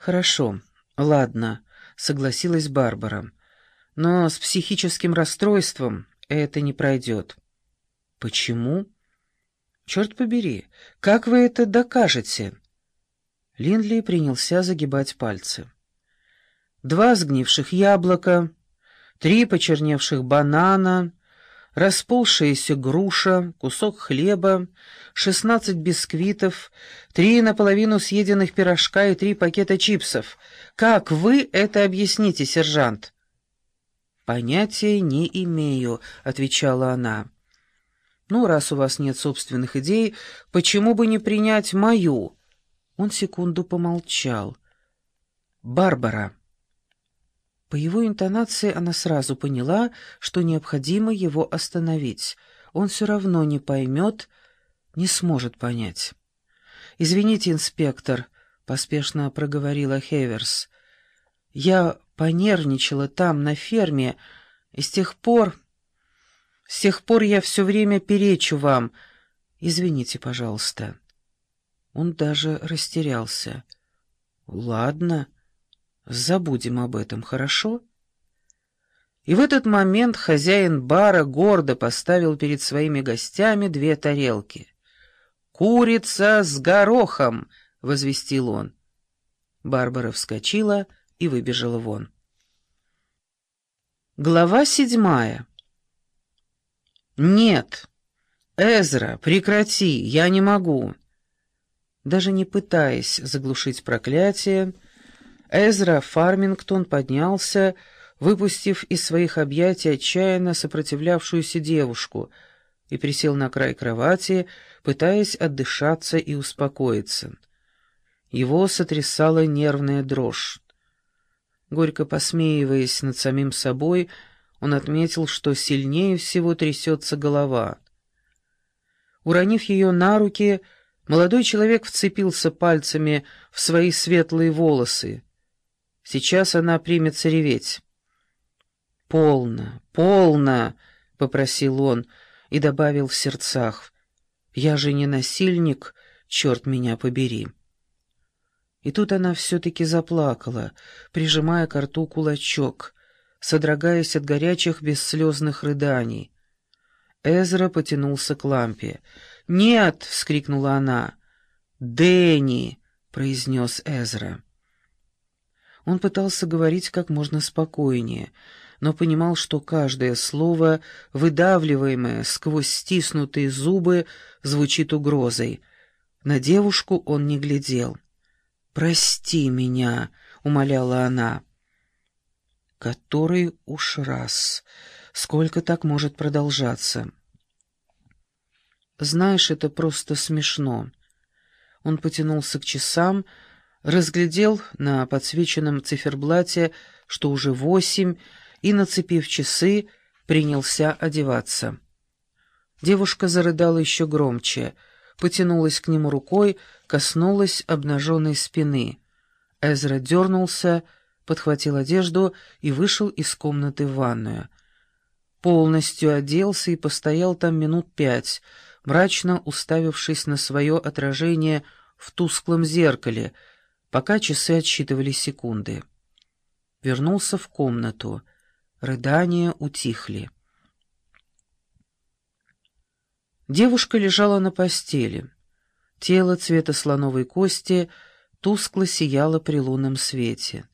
«Хорошо, ладно», — согласилась Барбара. «Но с психическим расстройством это не пройдет». «Почему?» «Черт побери, как вы это докажете?» Линдли принялся загибать пальцы. «Два сгнивших яблока, три почерневших банана, расползшаяся груша, кусок хлеба, шестнадцать бисквитов, три наполовину съеденных пирожка и три пакета чипсов. Как вы это объясните, сержант?» «Понятия не имею», — отвечала она. «Ну, раз у вас нет собственных идей, почему бы не принять мою?» Он секунду помолчал. «Барбара». По его интонации она сразу поняла, что необходимо его остановить. Он все равно не поймет, не сможет понять. «Извините, инспектор», — поспешно проговорила Хеверс. «Я понервничала там, на ферме, и с тех пор... С тех пор я все время перечу вам. Извините, пожалуйста». Он даже растерялся. «Ладно». Забудем об этом, хорошо? И в этот момент хозяин бара гордо поставил перед своими гостями две тарелки. «Курица с горохом!» — возвестил он. Барбара вскочила и выбежала вон. Глава седьмая. «Нет! Эзра, прекрати! Я не могу!» Даже не пытаясь заглушить проклятие, Эзра Фармингтон поднялся, выпустив из своих объятий отчаянно сопротивлявшуюся девушку, и присел на край кровати, пытаясь отдышаться и успокоиться. Его сотрясала нервная дрожь. Горько посмеиваясь над самим собой, он отметил, что сильнее всего трясется голова. Уронив ее на руки, молодой человек вцепился пальцами в свои светлые волосы. Сейчас она примется реветь. «Полно, полно!» — попросил он и добавил в сердцах. «Я же не насильник, черт меня побери!» И тут она все-таки заплакала, прижимая к рту кулачок, содрогаясь от горячих бесслезных рыданий. Эзра потянулся к лампе. «Нет!» — вскрикнула она. «Дэнни!» — произнес Эзра. Он пытался говорить как можно спокойнее, но понимал, что каждое слово, выдавливаемое сквозь стиснутые зубы, звучит угрозой. На девушку он не глядел. «Прости меня», — умоляла она. «Который уж раз. Сколько так может продолжаться?» «Знаешь, это просто смешно». Он потянулся к часам, — разглядел на подсвеченном циферблате, что уже восемь, и, нацепив часы, принялся одеваться. Девушка зарыдала еще громче, потянулась к нему рукой, коснулась обнаженной спины. Эзра дернулся, подхватил одежду и вышел из комнаты в ванную. Полностью оделся и постоял там минут пять, мрачно уставившись на свое отражение в тусклом зеркале — пока часы отсчитывали секунды. Вернулся в комнату. Рыдания утихли. Девушка лежала на постели. Тело цвета слоновой кости тускло сияло при лунном свете.